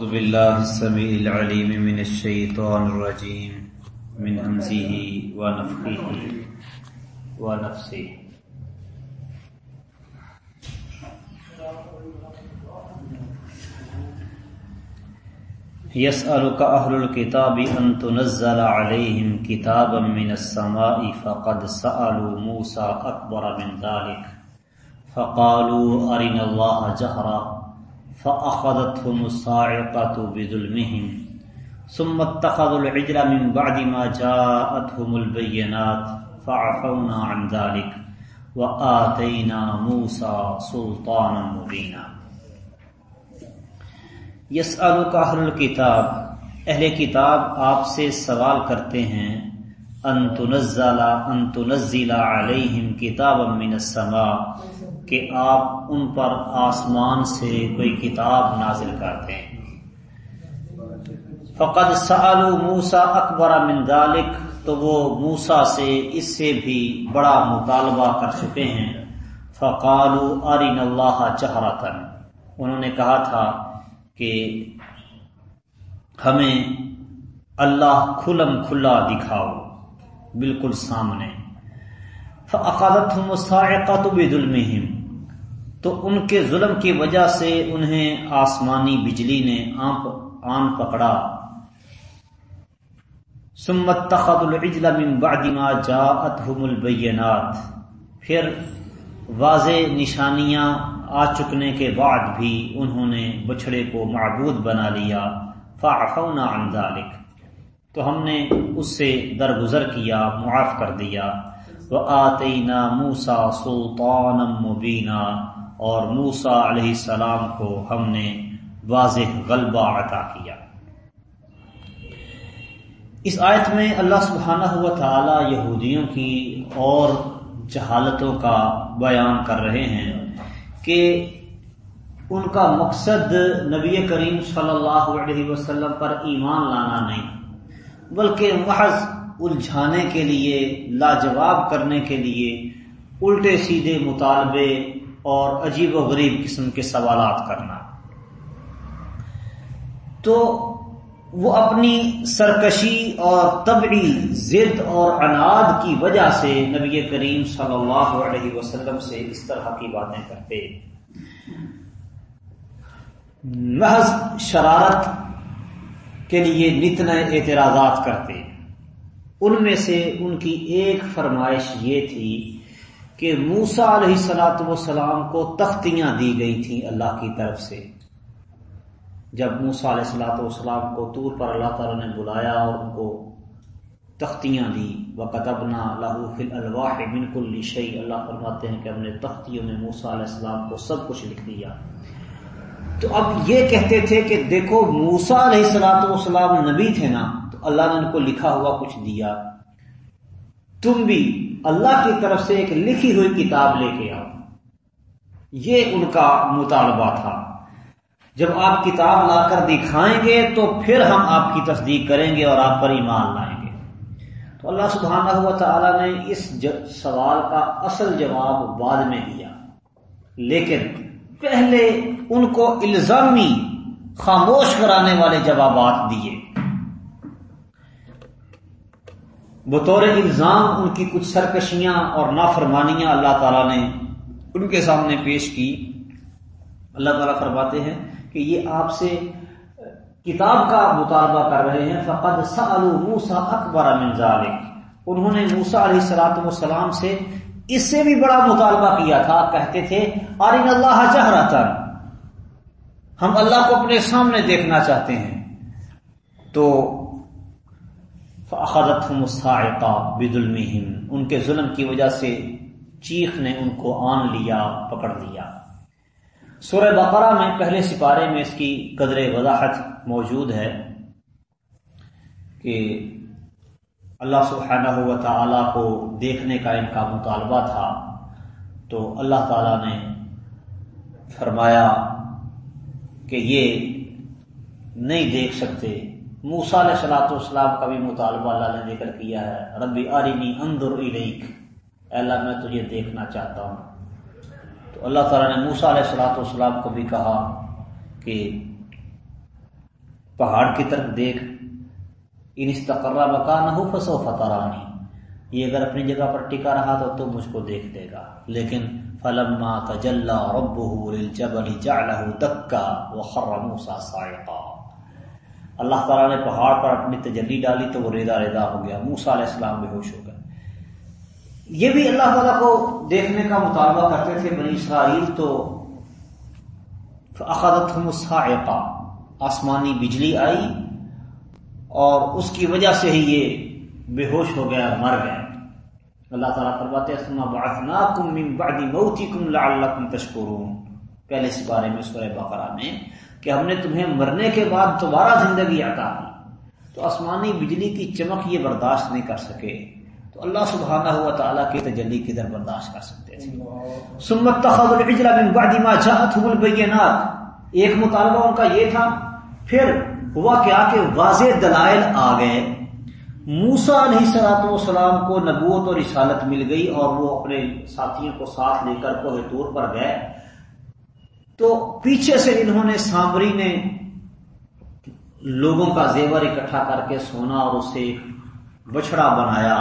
أعوذ بالله السميع العليم من الشيطان الرجيم. من همزه ونفخه ونفسه. يسألك أهل الكتاب أن تنزل عليهم كتابا من السماء فقد سألوا موسى أكبر من ذلك. فقالوا أرنا الله جهرا. فأخذتهم الصاعقة بظلمهم ثم اتخذوا العجل من بعد ما جاءتهم البينات فعفونا عن ذلك وآتينا موسى سلطانا مبينا. یسألک اہل الکتاب اہل کتاب آپ سے سوال کرتے ہیں ان تنزل ان تنزل علیہم کتابا من السماء، کہ آپ ان پر آسمان سے کوئی کتاب نازل کرتے ہیں۔ فقد سألوا موسیٰ اکبر من ذالک تو وہ موسیٰ سے اس سے بھی بڑا مطالبہ کر چکے ہیں۔ فقالوا ارین اللہ چہرتن انہوں نے کہا تھا کہ ہمیں اللہ کھلم کھلا دکھاؤ۔ بالکل سامنے۔ فعقادت ہم مساقت تو ان کے ظلم کی وجہ سے انہیں آسمانی بجلی نے آن پکڑا۔ سمت تخد العجل من بعد ما جاءتهم البینات پھر واضح نشانیاں آ چکنے کے بعد بھی انہوں نے بچھڑے کو معبود بنا لیا۔ فعفونا عن ذلك۔ تو ہم نے اس سے درگزر کیا، معاف کر دیا۔ وآتینا موسیٰ سلطانا مبینا اور موسیٰ علیہ السلام کو ہم نے واضح غلبہ عطا کیا۔ اس آیت میں اللہ سبحانہ ہوا تعالی یہودیوں کی اور جہالتوں کا بیان کر رہے ہیں کہ ان کا مقصد نبی کریم صلی اللہ علیہ وسلم پر ایمان لانا نہیں۔ بلکہ محض الجھانے کے لیے، لاجواب کرنے کے لیے الٹے سیدھے مطالبے اور عجیب و غریب قسم کے سوالات کرنا۔ تو وہ اپنی سرکشی اور طبعی ضد اور اناد کی وجہ سے نبی کریم صلی اللہ علیہ وسلم سے اس طرح کی باتیں کرتے۔ محض شرارت کے لیے نتنا اعتراضات کرتے ان میں سے ان کی ایک فرمائش یہ تھی کہ موسا علیہ سلاۃ وسلام کو تختیاں دی گئی تھیں اللہ کی طرف سے۔ جب موسا علیہ السلاۃ والسلام کو طور پر اللہ تعالیٰ نے بلایا اور ان کو تختیاں دی و قطبنا فل الواح بنک الشعی اللہ فرماتے ہیں کہ ہم نے تختیوں میں موسا علیہ السلام کو سب کچھ لکھ دیا۔ تو اب یہ کہتے تھے کہ دیکھو موسا علیہ السلاۃ والسلام نبی تھے نا، تو اللہ نے ان کو لکھا ہوا کچھ دیا۔ تم بھی اللہ کی طرف سے ایک لکھی ہوئی کتاب لے کے آؤ۔ یہ ان کا مطالبہ تھا۔ جب آپ کتاب لا کر دکھائیں گے تو پھر ہم آپ کی تصدیق کریں گے اور آپ پر ایمان لائیں گے۔ تو اللہ سبحانہ ہوا تعالیٰ نے اس سوال کا اصل جواب بعد میں دیا۔ لیکن پہلے ان کو الزامی خاموش کرانے والے جوابات دیے۔ بطور الزام ان کی کچھ سرکشیاں اور نافرمانیاں اللہ تعالیٰ نے ان کے سامنے پیش کی۔ اللہ تعالیٰ فرماتے ہیں کہ یہ آپ سے کتاب کا مطالبہ کر رہے ہیں۔ فقد سألوا موسا اکبر من ذلك۔ انہوں نے موسا علیہ السلاۃ والسلام سے اس سے بھی بڑا مطالبہ کیا تھا، کہتے تھے آرین اللہ چہرا ہم اللہ کو اپنے سامنے دیکھنا چاہتے ہیں۔ تو فاخذت مستعقہ بدلمہم ان کے ظلم کی وجہ سے چیخ نے ان کو آن لیا، پکڑ لیا۔ سورہ بقرہ میں پہلے سپارے میں اس کی قدر وضاحت موجود ہے کہ اللہ سبحانہ و تعالیٰ کو دیکھنے کا ان کا مطالبہ تھا تو اللہ تعالیٰ نے فرمایا کہ یہ نہیں دیکھ سکتے۔ موسا علیہ سلاۃ والسلام کا بھی مطالبہ اللہ نے ذکر کیا ہے۔ ربی آرینی اندر الیک۔ اللہ، میں تجھے دیکھنا چاہتا ہوں۔ تو اللہ تعالیٰ نے موسا علیہ السلاۃ والسلام کو بھی کہا کہ پہاڑ کی طرف دیکھ۔ ان استقرہ مکان ہو فسو فترانی یہ اگر اپنی جگہ پر ٹکا رہا تو تو مجھ کو دیکھ دے گا۔ لیکن فلما تجلى ربه للجبل جعله دكا وخر موسى صاعقا۔ اللہ تعالیٰ نے پہاڑ پر اپنی تجلی ڈالی تو وہ ریدا ریدا ہو گیا۔ موسا علیہ السلام بے ہوش ہو گئے۔ یہ بھی اللہ تعالیٰ کو دیکھنے کا مطالبہ کرتے تھے بنی اسرائیل تو اخذتهم الصاعقہ آسمانی بجلی آئی۔ اور اس کی وجہ سے ہی یہ بے ہوش ہو گیا، مر گئے اللہ تعالیٰ فرماتے پہلے اس بارے میں، سورہ بقرہ میں، کہ ہم نے تمہیں مرنے کے بعد دوبارہ زندگی عطا کی۔ تو آسمانی بجلی کی چمک یہ برداشت نہیں کر سکے۔ تو اللہ سبحانہ ہوا تعالیٰ کی تجلی کدھر برداشت کر سکتے تھے؟ سمت من بعد ما جاءتهم البینات ایک مطالبہ ان کا یہ تھا، پھر ہوا کیا کہ واضح دلائل آ گئے۔ موسا علیہ سلاط والسلام کو نبوت اور رسالت مل گئی اور وہ اپنے ساتھیوں کو ساتھ لے کر کوہ طور پر گئے۔ تو پیچھے سے انہوں نے سامری نے لوگوں کا زیور اکٹھا کر کے سونا اور اسے بچڑا بنایا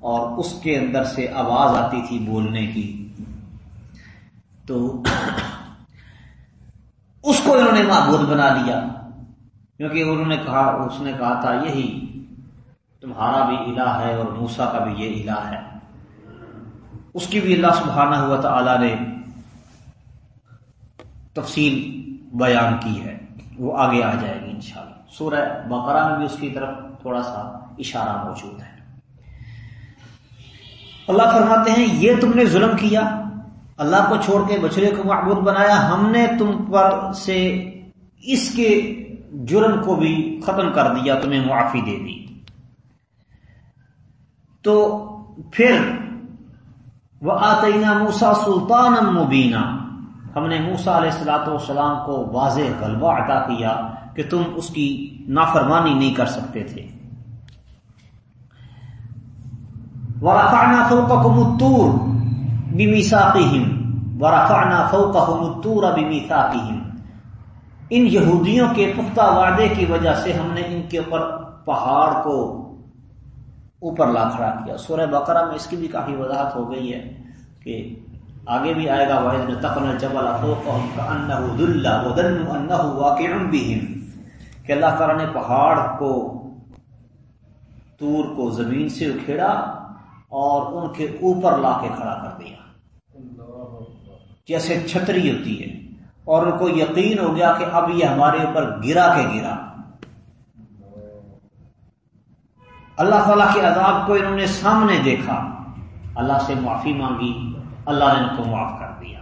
اور اس کے اندر سے آواز آتی تھی بولنے کی۔ تو اس کو انہوں نے معبود بنا لیا۔ کیونکہ انہوں نے کہا، اس نے کہا تھا، یہی تمہارا بھی الہ ہے اور موسا کا بھی یہ الہ ہے۔ اس کی بھی اللہ سبحانہ ہوا تعالی نے تفصیل بیان کی ہے۔ وہ آگے آ جائے گی انشاءاللہ۔ سورہ بقرہ میں بھی اس کی طرف تھوڑا سا اشارہ موجود ہے۔ اللہ فرماتے ہیں، یہ تم نے ظلم کیا۔ اللہ کو چھوڑ کے بچڑے کو معبود بنایا۔ ہم نے تم پر سے اس کے جرم کو بھی ختم کر دیا تمہیں معافی دے دی۔ تو پھر وہ آتینہ موسا سلطان مبینہ ہم نے موسا علیہ السلاۃ والسلام کو واضح غلبہ عطا کیا کہ تم اس کی نافرمانی نہیں کر سکتے تھے۔ ورفعنا فوقكم الطور بميثاقهم۔ ورفعنا فوقهم الطور بميثاقهم۔ ان یہودیوں کے پختہ وعدے کی وجہ سے ہم نے ان کے اوپر پہاڑ کو اوپر لا کھڑا کیا۔ سورہ بقرہ میں اس کی بھی کافی وضاحت ہو گئی ہے کہ آگے بھی آئے گا واحد تقن جبل کہ اللہ تعالیٰ نے پہاڑ کو، تور کو زمین سے اکھیڑا اور ان کے اوپر لا کے کھڑا کر دیا۔ جیسے چھتری ہوتی ہے۔ اور ان کو یقین ہو گیا کہ اب یہ ہمارے اوپر گرا کے گرا۔ اللہ تعالیٰ کے عذاب کو انہوں نے سامنے دیکھا۔ اللہ سے معافی مانگی۔ اللہ نے ان کو معاف کر دیا۔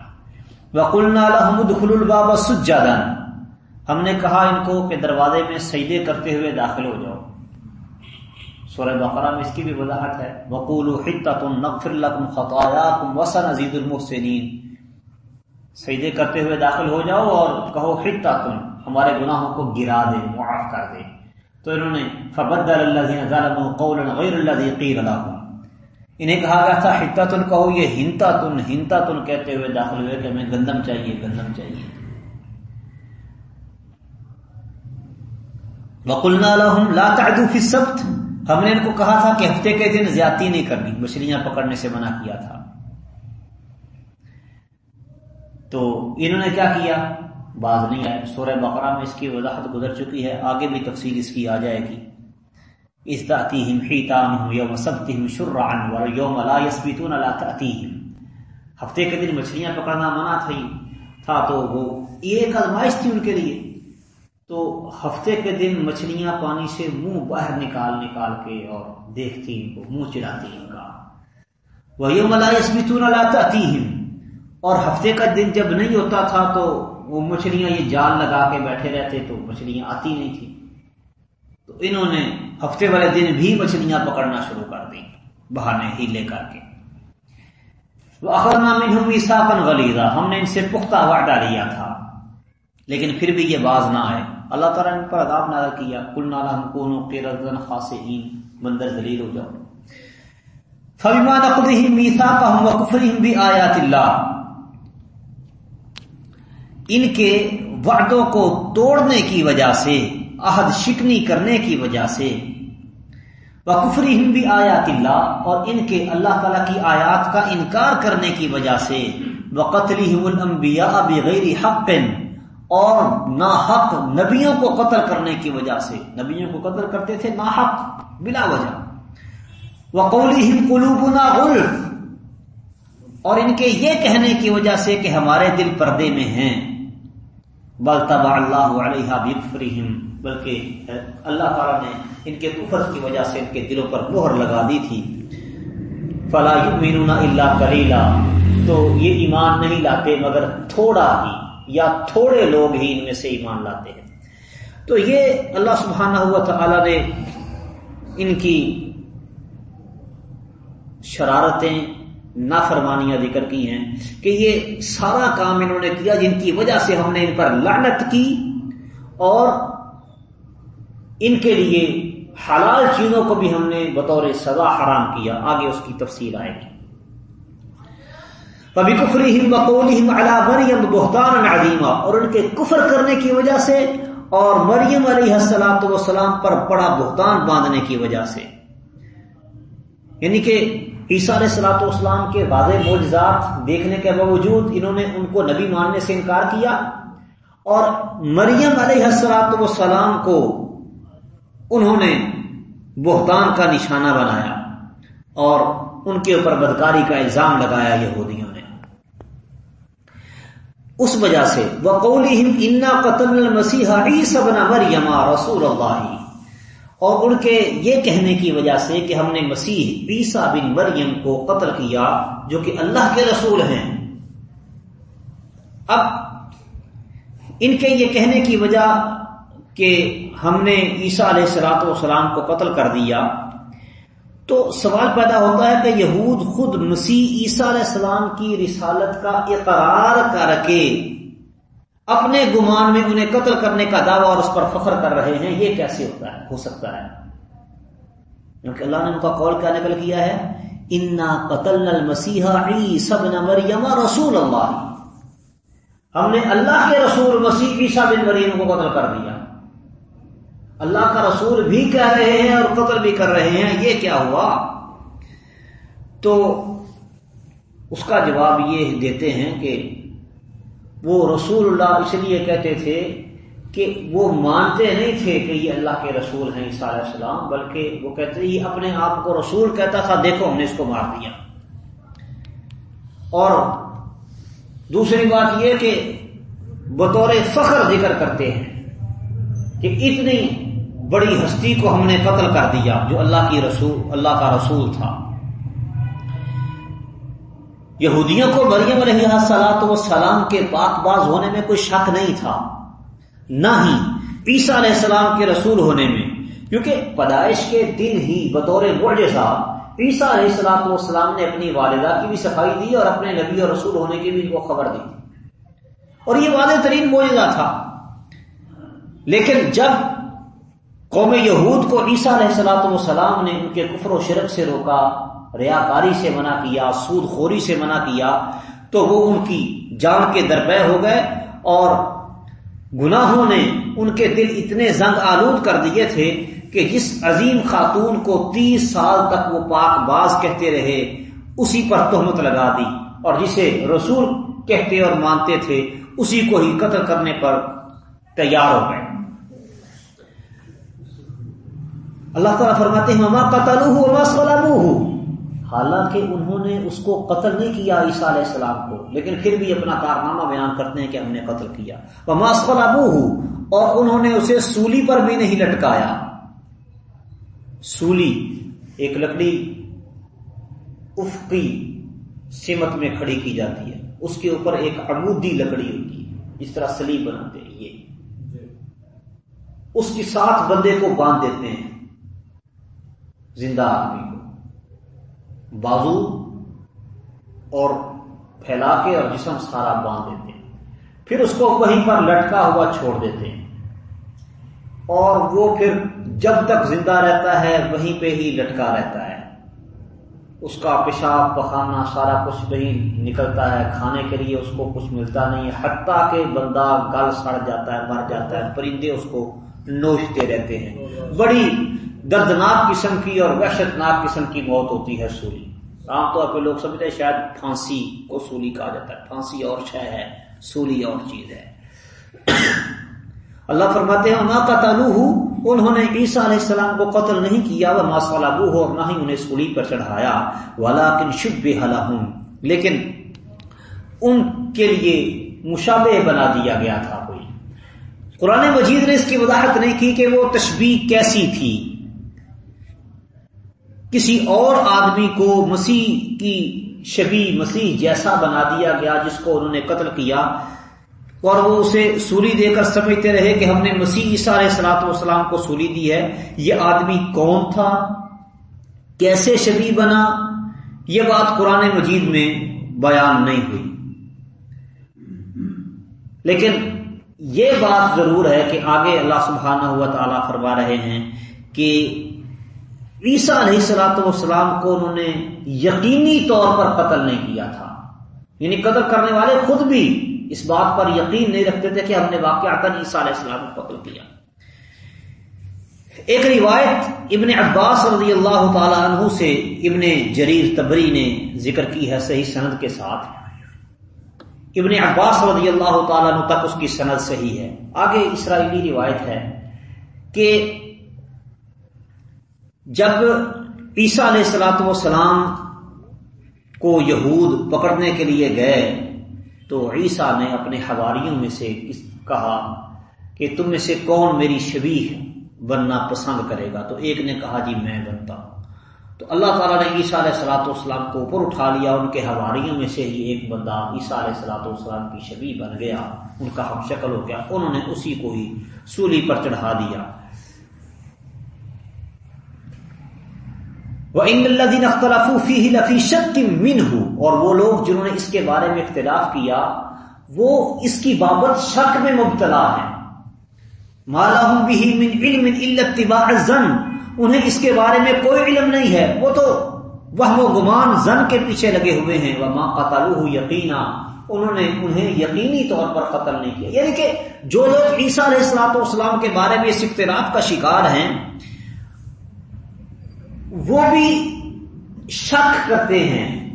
وکلنا الحمد خل الباب سجادن ہم نے کہا ان کو کہ دروازے میں سیدے کرتے ہوئے داخل ہو جاؤ۔ سورہ بقرہ میں اس کی بھی وضاحت ہے۔ وقول نقفر لکم خطاياكم وسن عزید سیدے کرتے ہوئے داخل ہو جاؤ اور کہو حتا تم، ہمارے گناہوں کو گرا دے، معاف کر دے. تو انہوں نے فبدل اللہ ظالم قولا غیر الذي لهم۔ انہیں کہا گیا تھا حتا تن کہو، یہ ہنتا تن ہنتا تن کہتے ہوئے داخل ہوئے کہ ہمیں گندم چاہیے گندم چاہیے۔ وقلنا لهم، لا تعدوا في السبت ہم نے ان کو کہا تھا کہ ہفتے کے دن زیادتی نہیں کرنی، مچھلیاں پکڑنے سے منع کیا تھا۔ تو انہوں نے کیا کیا؟ باز نہیں آئے۔ سورہ بقرہ میں اس کی وضاحت گزر چکی ہے۔ آگے بھی تفصیل اس کی آ جائے گی۔ یوم یوم لا ہفتے کے دن مچھلیاں پکڑنا منع تھی تھا تو وہ ایک ازمائش تھی ان کے لیے۔ تو ہفتے کے دن مچھلیاں پانی سے منہ باہر نکال نکال کے اور دیکھتی ان کو منہ چڑھاتی ان کا۔ وہ یوم لا یسبتون لا اور ہفتے کا دن جب نہیں ہوتا تھا تو وہ مچھلیاں یہ جال لگا کے بیٹھے رہتے تو مچھلیاں آتی نہیں تھی تو انہوں نے ہفتے والے دن بھی مچھلیاں پکڑنا شروع کر دی بہانے ہی لے کر کے۔ ساپن غلیظہ ہم نے ان سے پختہ وعدہ لیا تھا، لیکن پھر بھی یہ باز نہ آئے۔ اللہ تعالیٰ نے ان پر عذاب نہ کیا۔ کل نالا ہم کونوں کے رزن خاصین بندر دلیل ہو جاؤ۔ فبما نقضهم ميثاقهم وكفرهم بآيات الله۔ ان کے وعدوں کو توڑنے کی وجہ سے، عہد شکنی کرنے کی وجہ سے۔ کفری ہم بھی آیات اللہ اور ان کے اللہ تعالی کی آیات کا انکار کرنے کی وجہ سے۔ وہ قتل المبیا بغیر حق اور نا حق نبیوں کو قتل کرنے کی وجہ سے۔ نبیوں کو قتل کرتے تھے نا حق بلا وجہ۔ وہ قولی ہم قلوبنا غلف اور ان کے یہ کہنے کی وجہ سے کہ ہمارے دل پردے میں ہیں۔ بل تبا اللہ علیہ بکفریم بلکہ اللہ تعالیٰ نے ان کے کفر کی وجہ سے ان کے دلوں پر مہر لگا دی تھی۔ فلاح مینون اللہ کریلا تو یہ ایمان نہیں لاتے مگر تھوڑا ہی یا تھوڑے لوگ ہی ان میں سے ایمان لاتے ہیں۔ تو یہ اللہ سبحانہ ہوا تعالی نے ان کی شرارتیں نافرمانیاں ذکر کی ہیں کہ یہ سارا کام انہوں نے کیا جن کی وجہ سے ہم نے ان پر لعنت کی اور ان کے لیے حلال چیزوں کو بھی ہم نے بطور سزا حرام کیا۔ آگے اس کی تفصیل آئے گی۔ کبھی کفری ہم بقول مریم بہتان عظیمہ اور ان کے کفر کرنے کی وجہ سے اور مریم علیہ السلام وسلام پر بڑا بہتان باندھنے کی وجہ سے۔ یعنی کہ عیسیٰ علیہ سلاۃ والسلام کے واضح معجزات دیکھنے کے باوجود انہوں نے ان کو نبی ماننے سے انکار کیا اور مریم علیہ السلاۃ والسلام کو انہوں نے بہتان کا نشانہ بنایا اور ان کے اوپر بدکاری کا الزام لگایا یہودیوں نے۔ اس وجہ سے وقولی انا قتل المسیح عیسی بن مریم رسول اللہ اور ان کے یہ کہنے کی وجہ سے کہ ہم نے مسیح عیسا بن مریم کو قتل کیا جو کہ اللہ کے رسول ہیں۔ اب ان کے یہ کہنے کی وجہ کہ ہم نے عیسیٰ علیہ السلاط والسلام کو قتل کر دیا تو سوال پیدا ہوتا ہے کہ یہود خود مسیح عیسیٰ علیہ السلام کی رسالت کا اقرار کر کے اپنے گمان میں انہیں قتل کرنے کا دعویٰ اور اس پر فخر کر رہے ہیں، یہ کیسے ہوتا ہے؟ ہو سکتا ہے۔ کیونکہ اللہ نے ان کا قول کیا نقل کیا ہے، انا قتل المسیح مریم رسول اللہ ہم نے اللہ کے رسول مسیح عیسیٰ بن مریم کو قتل کر دیا۔ اللہ کا رسول بھی کہہ رہے ہیں اور قتل بھی کر رہے ہیں، یہ کیا ہوا؟ تو اس کا جواب یہ دیتے ہیں کہ وہ رسول اللہ اس لیے کہتے تھے کہ وہ مانتے نہیں تھے کہ یہ اللہ کے رسول ہیں عیسیٰ علیہ السلام، بلکہ وہ کہتے یہ اپنے آپ کو رسول کہتا تھا، دیکھو ہم نے اس کو مار دیا۔ اور دوسری بات یہ کہ بطور فخر ذکر کرتے ہیں کہ اتنی بڑی ہستی کو ہم نے قتل کر دیا جو اللہ کی رسول، اللہ کا رسول تھا۔ یہودیوں کو مریم علیہ سلاط و سلام کے پاک باز ہونے میں کوئی شک نہیں تھا، نہ ہی عیسیٰ علیہ السلام کے رسول ہونے میں، کیونکہ پیدائش کے دن ہی بطور صاحب عیسیٰ علیہ السلاط والسلام نے اپنی والدہ کی بھی صفائی دی اور اپنے نبی اور رسول ہونے کی بھی ان کو خبر دی۔ اور یہ واضح ترین معجزہ تھا۔ لیکن جب قوم یہود کو عیسیٰ علیہ السلاط والسلام نے ان کے کفر و شرک سے روکا ریاکاری سے منع کیا سود خوری سے منع کیا، تو وہ ان کی جان کے درپے ہو گئے اور گناہوں نے ان کے دل اتنے زنگ آلود کر دیے تھے کہ جس عظیم خاتون کو تیس سال تک وہ پاک باز کہتے رہے، اسی پر تہمت لگا دی اور جسے رسول کہتے اور مانتے تھے، اسی کو ہی قتل کرنے پر تیار ہو گئے۔ اللہ تعالیٰ فرماتے ہیں مما قتل ہوں حالانکہ انہوں نے اس کو قتل نہیں کیا عیسیٰ علیہ السلام کو لیکن پھر بھی اپنا کارنامہ بیان کرتے ہیں کہ ہم نے قتل کیا۔ وہ ماسفل ابو ہوں اور انہوں نے اسے سولی پر بھی نہیں لٹکایا۔ سولی ایک لکڑی افقی سمت میں کھڑی کی جاتی ہے۔ اس کے اوپر ایک عمودی لکڑی ہوتی ہے جس طرح سلیب بناتے ہیں یہ۔ اس کی ساتھ بندے کو باندھ دیتے ہیں۔ زندہ آدمی کو۔ بازو اور پھیلا کے اور جسم سارا باندھ دیتے ہیں۔ پھر اس کو وہیں پر لٹکا ہوا چھوڑ دیتے ہیں۔ اور وہ پھر جب تک زندہ رہتا ہے، وہیں پہ ہی لٹکا رہتا ہے۔ اس کا پیشاب پخانا سارا کچھ وہیں نکلتا ہے۔ کھانے کے لیے اس کو کچھ ملتا نہیں حتیٰ کہ بندہ گل سڑ جاتا ہے، مر جاتا ہے۔ پرندے اس کو نوچتے رہتے ہیں۔ بڑی دردناک قسم کی اور وحشت ناک قسم کی موت ہوتی ہے سولی۔ عام طور پہ لوگ سمجھتے ہیں شاید پھانسی کو سولی کہا جاتا ہے۔ پھانسی اور شہ ہے، سولی اور چیز ہے۔ اللہ فرماتے ہیں ماں کا انہوں نے عیسیٰ علیہ السلام کو قتل نہیں کیا وہ ماسالابو ہو اور نہ ہی انہیں سولی پر چڑھایا۔ والا کن شب لیکن ان کے لیے مشابہ بنا دیا گیا تھا کوئی۔ قرآن مجید نے اس کی وضاحت نہیں کی کہ وہ تشبیح کیسی تھی۔ کسی اور آدمی کو مسیح کی شبی مسیح جیسا بنا دیا گیا جس کو انہوں نے قتل کیا اور وہ اسے سولی دے کر سمجھتے رہے کہ ہم نے مسیح عیسیٰ علیہ السلاط والسلام کو سولی دی ہے۔ یہ آدمی کون تھا؟ کیسے شبی بنا؟ یہ بات قرآن مجید میں بیان نہیں ہوئی۔ لیکن یہ بات ضرور ہے کہ آگے اللہ سبحانہ ہوا تعالیٰ فرما رہے ہیں کہ عیسیٰ علیہ سلاۃ والسلام کو انہوں نے یقینی طور پر قتل نہیں کیا تھا۔ یعنی قتل کرنے والے خود بھی اس بات پر یقین نہیں رکھتے تھے کہ ہم نے واقعات عیسیٰ علیہ السلام کو قتل کیا۔ ایک روایت ابن عباس رضی اللہ تعالی عنہ سے ابن جریر تبری نے ذکر کی ہے صحیح سند کے ساتھ۔ ابن عباس رضی اللہ تعالیٰ عنہ تک اس کی سند صحیح ہے۔ آگے اسرائیلی روایت ہے کہ جب عیسیٰ علیہ السلاۃ والسلام کو یہود پکڑنے کے لیے گئے، تو عیسیٰ نے اپنے حواریوں میں سے کہا کہ تم میں سے کون میری شبیح بننا پسند کرے گا۔ تو ایک نے کہا جی میں بنتا ہوں. تو اللہ تعالیٰ نے عیسیٰ علیہ السلاۃ والسلام کو اوپر اٹھا لیا ان کے حواریوں میں سے ہی ایک بندہ عیسیٰ علیہ السلاۃ والسلام کی شبی بن گیا۔ ان کا ہم شکل ہو گیا، انہوں نے اسی کو ہی سولی پر چڑھا دیا۔ وہ ان الدین اختلافی ہی لفی کی من اور وہ لوگ جنہوں نے اس کے بارے میں اختلاف کیا، وہ اس کی بابت شک میں مبتلا ہیں۔ مالا بھی من علم التباع زن انہیں اس کے بارے میں کوئی علم نہیں ہے۔ وہ تو وہ گمان زن کے پیچھے لگے ہوئے ہیں۔ وہ ماں قتل یقینا انہوں نے انہیں یقینی طور پر قتل نہیں کیا۔ یعنی کہ جو لوگ عیسیٰ علیہ السلاط والسلام کے بارے میں اس اختلاف کا شکار ہیں وہ بھی شک کرتے ہیں۔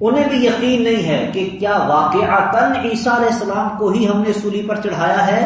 انہیں بھی یقین نہیں ہے کہ کیا واقعہ تن عیسیٰ علیہ السلام کو ہی ہم نے سولی پر چڑھایا ہے۔